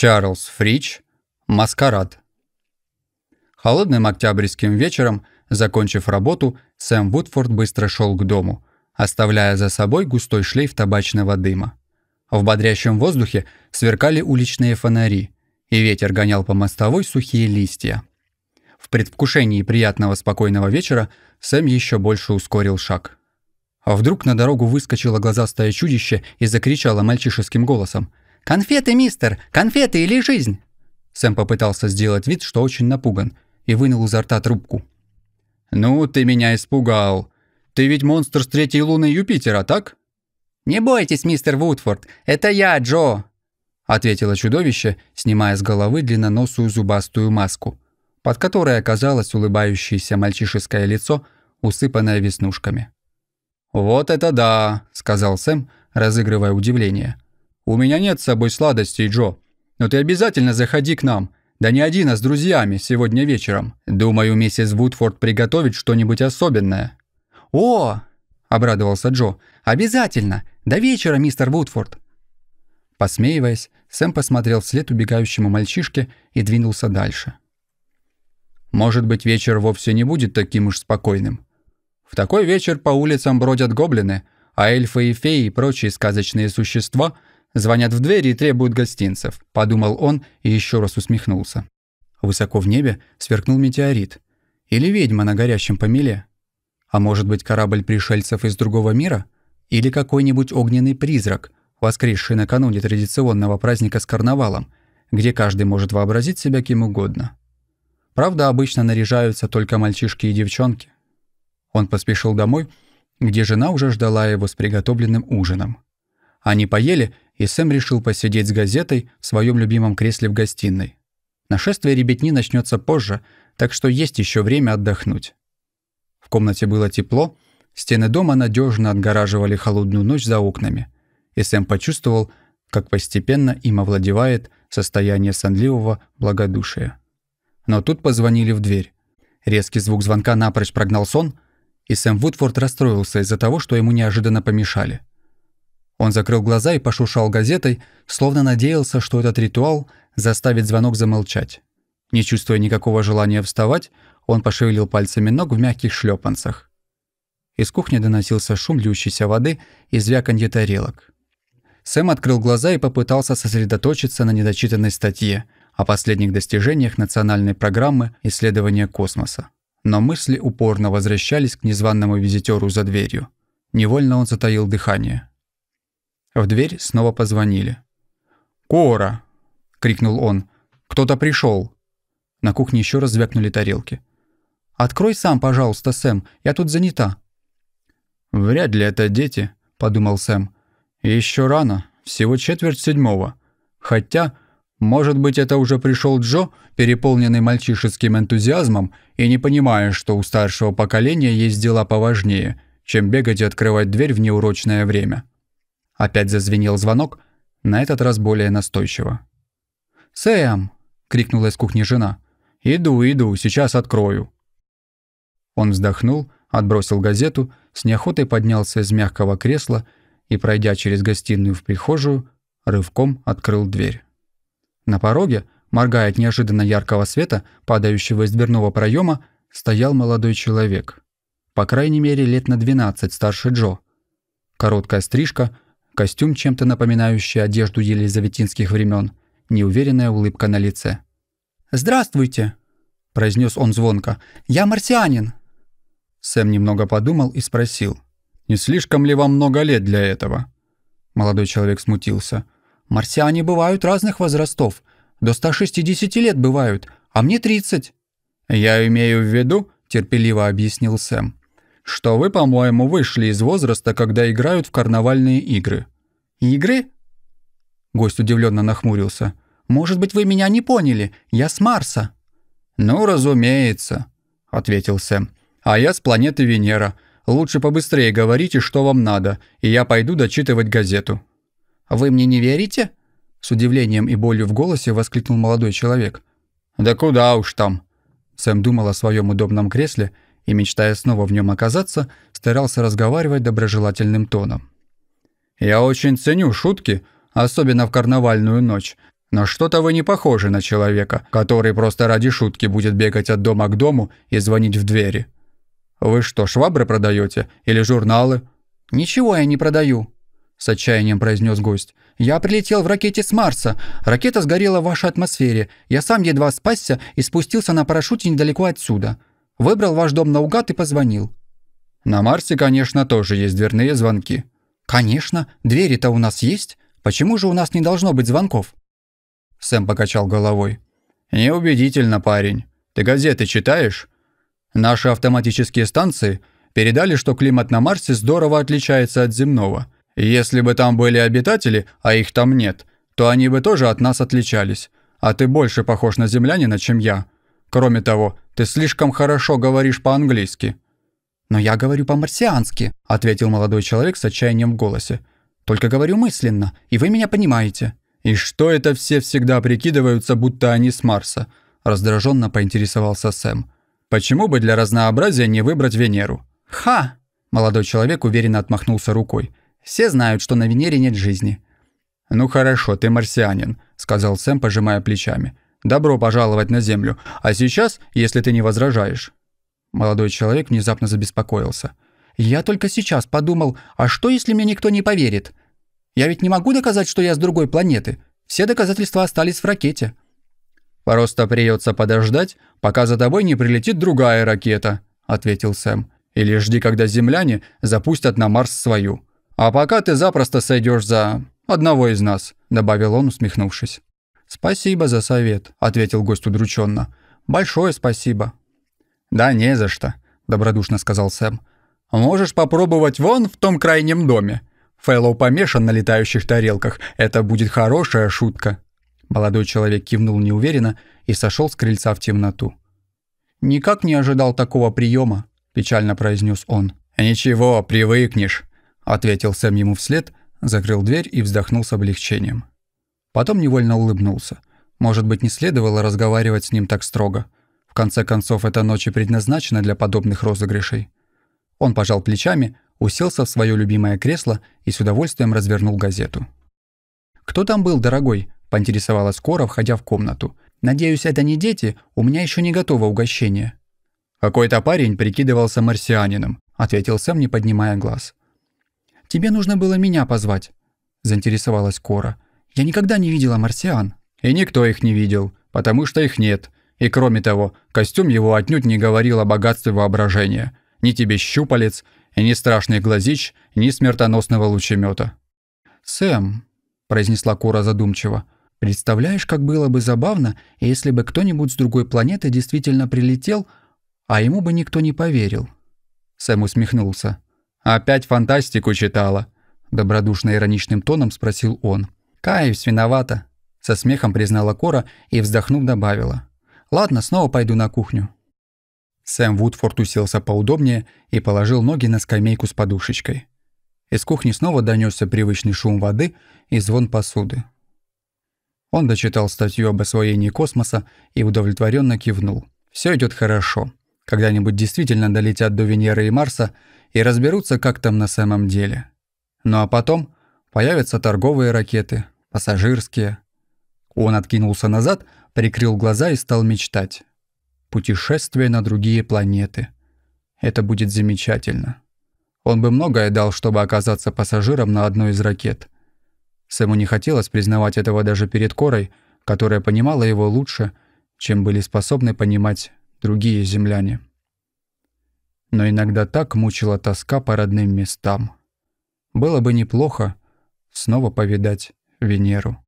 Чарльз Фрич. Маскарад. Холодным октябрьским вечером, закончив работу, Сэм Вудфорд быстро шел к дому, оставляя за собой густой шлейф табачного дыма. В бодрящем воздухе сверкали уличные фонари, и ветер гонял по мостовой сухие листья. В предвкушении приятного спокойного вечера Сэм еще больше ускорил шаг. А вдруг на дорогу выскочило глазастое чудище и закричало мальчишеским голосом. «Конфеты, мистер! Конфеты или жизнь!» Сэм попытался сделать вид, что очень напуган, и вынул изо рта трубку. «Ну, ты меня испугал. Ты ведь монстр с третьей луны Юпитера, так?» «Не бойтесь, мистер Вудфорд, это я, Джо!» ответило чудовище, снимая с головы длинноносую зубастую маску, под которой оказалось улыбающееся мальчишеское лицо, усыпанное веснушками. «Вот это да!» – сказал Сэм, разыгрывая удивление. «У меня нет с собой сладостей, Джо. Но ты обязательно заходи к нам. Да не один, а с друзьями, сегодня вечером. Думаю, миссис Вудфорд приготовит что-нибудь особенное». «О!» – обрадовался Джо. «Обязательно! До вечера, мистер Вудфорд!» Посмеиваясь, Сэм посмотрел вслед убегающему мальчишке и двинулся дальше. «Может быть, вечер вовсе не будет таким уж спокойным. В такой вечер по улицам бродят гоблины, а эльфы и феи и прочие сказочные существа звонят в двери и требуют гостинцев», – подумал он и еще раз усмехнулся. Высоко в небе сверкнул метеорит. Или ведьма на горящем помеле. А может быть, корабль пришельцев из другого мира? Или какой-нибудь огненный призрак, воскресший накануне традиционного праздника с карнавалом, где каждый может вообразить себя кем угодно. Правда, обычно наряжаются только мальчишки и девчонки. Он поспешил домой, где жена уже ждала его с приготовленным ужином. Они поели, и Сэм решил посидеть с газетой в своем любимом кресле в гостиной. Нашествие ребятни начнется позже, так что есть еще время отдохнуть. В комнате было тепло, стены дома надежно отгораживали холодную ночь за окнами, и Сэм почувствовал, как постепенно им овладевает состояние сонливого благодушия. Но тут позвонили в дверь. Резкий звук звонка напрочь прогнал сон — и Сэм Вудфорд расстроился из-за того, что ему неожиданно помешали. Он закрыл глаза и пошуршал газетой, словно надеялся, что этот ритуал заставит звонок замолчать. Не чувствуя никакого желания вставать, он пошевелил пальцами ног в мягких шлепанцах. Из кухни доносился шум льющейся воды и звяканье тарелок. Сэм открыл глаза и попытался сосредоточиться на недочитанной статье о последних достижениях национальной программы исследования космоса но мысли упорно возвращались к незваному визитеру за дверью. Невольно он затаил дыхание. В дверь снова позвонили. «Кора!» — крикнул он. «Кто-то пришел. На кухне еще раз звякнули тарелки. «Открой сам, пожалуйста, Сэм, я тут занята». «Вряд ли это дети», — подумал Сэм. Еще рано, всего четверть седьмого. Хотя может быть, это уже пришел Джо, переполненный мальчишеским энтузиазмом и не понимая, что у старшего поколения есть дела поважнее, чем бегать и открывать дверь в неурочное время. Опять зазвенел звонок, на этот раз более настойчиво. «Сэм!» — крикнула из кухни жена. «Иду, иду, сейчас открою». Он вздохнул, отбросил газету, с неохотой поднялся из мягкого кресла и, пройдя через гостиную в прихожую, рывком открыл дверь. На пороге, моргая от неожиданно яркого света, падающего из дверного проема, стоял молодой человек. По крайней мере, лет на 12 старше Джо. Короткая стрижка, костюм, чем-то напоминающий одежду елизаветинских времен, неуверенная улыбка на лице. «Здравствуйте!» – произнес он звонко. «Я марсианин!» Сэм немного подумал и спросил. «Не слишком ли вам много лет для этого?» Молодой человек смутился – Марсиане бывают разных возрастов. До 160 лет бывают, а мне 30. Я имею в виду, терпеливо объяснил Сэм, что вы, по-моему, вышли из возраста, когда играют в карнавальные игры. Игры? Гость удивленно нахмурился. Может быть, вы меня не поняли? Я с Марса. Ну, разумеется, ответил Сэм. А я с планеты Венера. Лучше побыстрее говорите, что вам надо, и я пойду дочитывать газету. «Вы мне не верите?» С удивлением и болью в голосе воскликнул молодой человек. «Да куда уж там!» Сэм думал о своем удобном кресле и, мечтая снова в нем оказаться, старался разговаривать доброжелательным тоном. «Я очень ценю шутки, особенно в карнавальную ночь, Но что-то вы не похожи на человека, который просто ради шутки будет бегать от дома к дому и звонить в двери. Вы что, швабры продаете или журналы? Ничего я не продаю, с отчаянием произнес гость. Я прилетел в ракете с Марса. Ракета сгорела в вашей атмосфере. Я сам едва спасся и спустился на парашюте недалеко отсюда. Выбрал ваш дом наугад и позвонил. На Марсе, конечно, тоже есть дверные звонки. Конечно, двери-то у нас есть. Почему же у нас не должно быть звонков? Сэм покачал головой. «Неубедительно, парень. Ты газеты читаешь? Наши автоматические станции передали, что климат на Марсе здорово отличается от земного. если бы там были обитатели, а их там нет, то они бы тоже от нас отличались. А ты больше похож на землянина, чем я. Кроме того, ты слишком хорошо говоришь по-английски». «Но я говорю по-марсиански», — ответил молодой человек с отчаянием в голосе. «Только говорю мысленно, и вы меня понимаете». «И что это все всегда прикидываются, будто они с Марса?» – раздраженно поинтересовался Сэм. «Почему бы для разнообразия не выбрать Венеру?» «Ха!» – молодой человек уверенно отмахнулся рукой. «Все знают, что на Венере нет жизни». «Ну хорошо, ты марсианин», – сказал Сэм, пожимая плечами. «Добро пожаловать на Землю. А сейчас, если ты не возражаешь». Молодой человек внезапно забеспокоился. «Я только сейчас подумал, а что, если мне никто не поверит? Я ведь не могу доказать, что я с другой планеты. Все доказательства остались в ракете». «Просто придется подождать, пока за тобой не прилетит другая ракета», — ответил Сэм. «Или жди, когда земляне запустят на Марс свою. А пока ты запросто сойдешь за одного из нас», — добавил он, усмехнувшись. «Спасибо за совет», — ответил гость удрученно. «Большое спасибо». «Да не за что», — добродушно сказал Сэм. «Можешь попробовать вон в том крайнем доме. Фэллоу помешан на летающих тарелках. Это будет хорошая шутка». Молодой человек кивнул неуверенно и сошел с крыльца в темноту. «Никак не ожидал такого приема», – печально произнес он. «Ничего, привыкнешь», – ответил Сэм ему вслед, закрыл дверь и вздохнул с облегчением. Потом невольно улыбнулся. Может быть, не следовало разговаривать с ним так строго. В конце концов, эта ночь и предназначена для подобных розыгрышей. Он пожал плечами, уселся в свое любимое кресло и с удовольствием развернул газету. «Кто там был, дорогой?» – поинтересовалась Кора, входя в комнату. «Надеюсь, это не дети, у меня еще не готово угощение». «Какой-то парень прикидывался марсианином», – ответил Сэм, не поднимая глаз. «Тебе нужно было меня позвать», – заинтересовалась Кора. «Я никогда не видела марсиан». «И никто их не видел, потому что их нет. И кроме того, костюм его отнюдь не говорил о богатстве воображения. Ни тебе щупалец, ни страшный глазич, ни смертоносного лучемета. «Сэм», — произнесла Кора задумчиво, — «представляешь, как было бы забавно, если бы кто-нибудь с другой планеты действительно прилетел, а ему бы никто не поверил». Сэм усмехнулся. «Опять фантастику читала?» Добродушно-ироничным тоном спросил он. «Каюсь, виновата», — со смехом признала Кора и, вздохнув, добавила. «Ладно, снова пойду на кухню». Сэм Вудфорд уселся поудобнее и положил ноги на скамейку с подушечкой. Из кухни снова донесся привычный шум воды и звон посуды. Он дочитал статью об освоении космоса и удовлетворенно кивнул. Все идет хорошо. Когда-нибудь действительно долетят до Венеры и Марса и разберутся, как там на самом деле. Ну а потом появятся торговые ракеты, пассажирские. Он откинулся назад, прикрыл глаза и стал мечтать путешествие на другие планеты. Это будет замечательно. Он бы многое дал, чтобы оказаться пассажиром на одной из ракет. Сэму не хотелось признавать этого даже перед Корой, которая понимала его лучше, чем были способны понимать другие земляне. Но иногда так мучила тоска по родным местам. Было бы неплохо снова повидать Венеру.